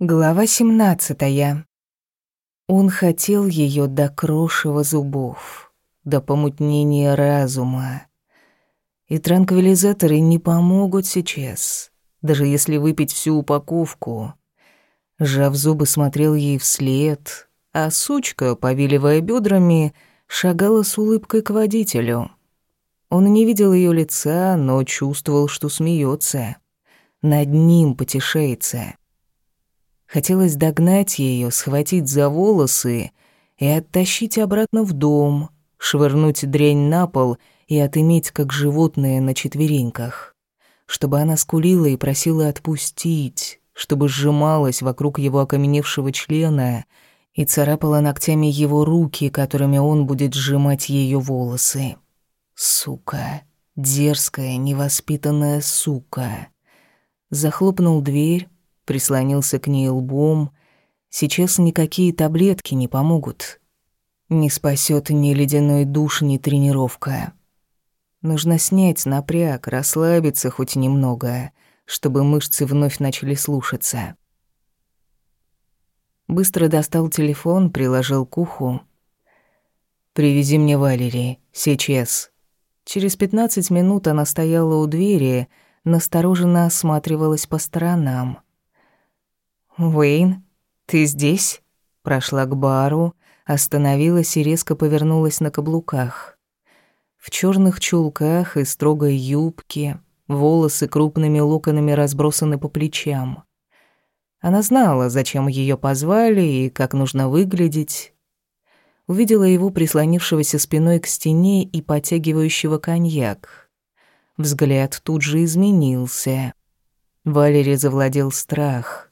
Глава 17. Он хотел ее до крошева зубов, до помутнения разума. И транквилизаторы не помогут сейчас, даже если выпить всю упаковку. Жав зубы, смотрел ей вслед, а сучка, повиливая бедрами, шагала с улыбкой к водителю. Он не видел ее лица, но чувствовал, что смеется. Над ним потешается. Хотелось догнать ее, схватить за волосы и оттащить обратно в дом, швырнуть дрянь на пол и отыметь, как животное на четвереньках. Чтобы она скулила и просила отпустить, чтобы сжималась вокруг его окаменевшего члена и царапала ногтями его руки, которыми он будет сжимать ее волосы. Сука, дерзкая, невоспитанная сука. Захлопнул дверь, прислонился к ней лбом. Сейчас никакие таблетки не помогут. Не спасет ни ледяной душ, ни тренировка. Нужно снять напряг, расслабиться хоть немного, чтобы мышцы вновь начали слушаться. Быстро достал телефон, приложил к уху. «Привези мне Валерий, сейчас». Через пятнадцать минут она стояла у двери, настороженно осматривалась по сторонам. «Уэйн, ты здесь?» Прошла к бару, остановилась и резко повернулась на каблуках. В черных чулках и строгой юбке, волосы крупными локонами разбросаны по плечам. Она знала, зачем ее позвали и как нужно выглядеть. Увидела его прислонившегося спиной к стене и потягивающего коньяк. Взгляд тут же изменился. Валерий завладел страх —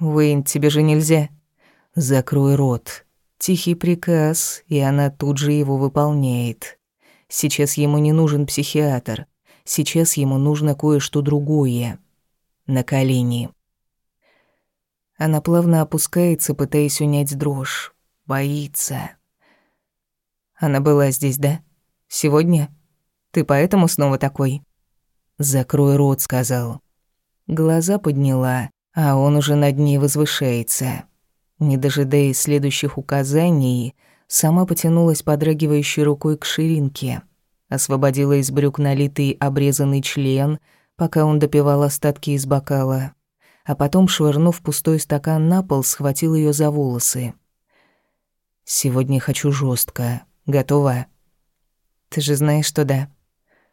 Уэйн, тебе же нельзя. Закрой рот. Тихий приказ, и она тут же его выполняет. Сейчас ему не нужен психиатр. Сейчас ему нужно кое-что другое. На колени. Она плавно опускается, пытаясь унять дрожь. Боится. Она была здесь, да? Сегодня? Ты поэтому снова такой? Закрой рот, сказал. Глаза подняла а он уже над ней возвышается. Не дожидаясь следующих указаний, сама потянулась подрагивающей рукой к ширинке, освободила из брюк налитый обрезанный член, пока он допивал остатки из бокала, а потом, швырнув пустой стакан на пол, схватил ее за волосы. «Сегодня хочу жестко. Готова?» «Ты же знаешь, что да».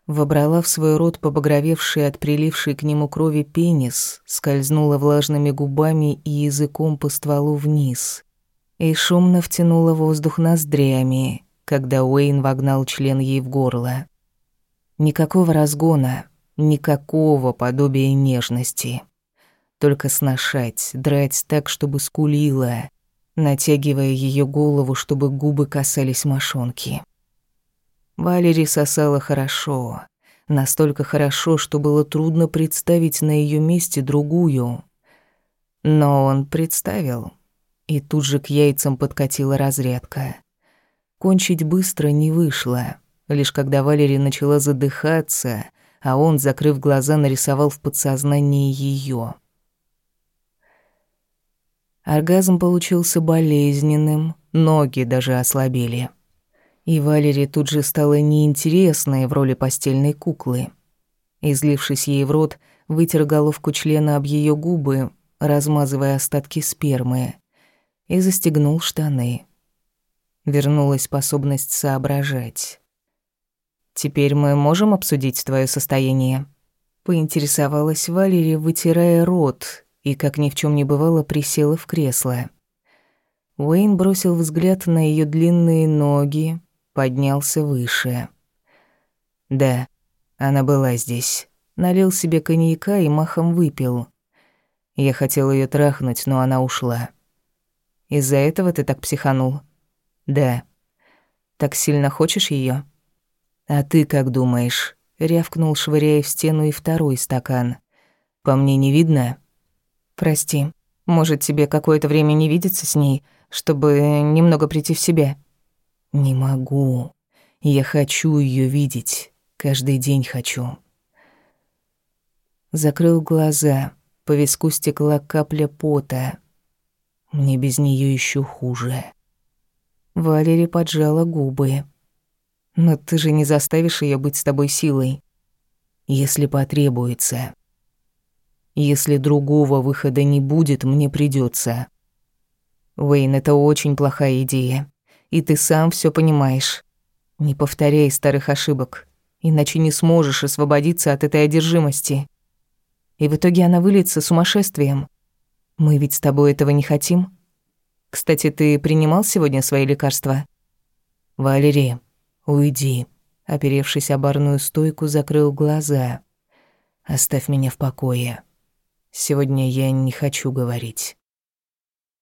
Вобрала в свой рот побагровевший от прилившей к нему крови пенис, скользнула влажными губами и языком по стволу вниз. И шумно втянула воздух ноздрями, когда Уэйн вогнал член ей в горло. Никакого разгона, никакого подобия нежности. Только сношать, драть так, чтобы скулила, натягивая ее голову, чтобы губы касались мошонки. Валери сосала хорошо. Настолько хорошо, что было трудно представить на ее месте другую. Но он представил. И тут же к яйцам подкатила разрядка. Кончить быстро не вышло. Лишь когда Валерия начала задыхаться, а он, закрыв глаза, нарисовал в подсознании ее. Оргазм получился болезненным, ноги даже ослабели. И Валере тут же стало неинтересной в роли постельной куклы. Излившись ей в рот, вытер головку члена об ее губы, размазывая остатки спермы, и застегнул штаны. Вернулась способность соображать. «Теперь мы можем обсудить твое состояние?» Поинтересовалась Валерия, вытирая рот, и, как ни в чем не бывало, присела в кресло. Уэйн бросил взгляд на ее длинные ноги, поднялся выше. Да, она была здесь. Налил себе коньяка и махом выпил. Я хотел ее трахнуть, но она ушла. Из-за этого ты так психанул? Да. Так сильно хочешь ее? А ты как думаешь? Рявкнул, швыряя в стену и второй стакан. По мне не видно? Прости. Может, тебе какое-то время не видеться с ней, чтобы немного прийти в себя? Не могу. Я хочу ее видеть. Каждый день хочу. Закрыл глаза. По виску стекла капля пота. Мне без нее еще хуже. Валерия поджала губы. Но ты же не заставишь ее быть с тобой силой. Если потребуется. Если другого выхода не будет, мне придется. Уэйн, это очень плохая идея. И ты сам все понимаешь. Не повторяй старых ошибок, иначе не сможешь освободиться от этой одержимости. И в итоге она выльется сумасшествием. Мы ведь с тобой этого не хотим. Кстати, ты принимал сегодня свои лекарства? Валерий, уйди. Оперевшись о барную стойку, закрыл глаза. Оставь меня в покое. Сегодня я не хочу говорить.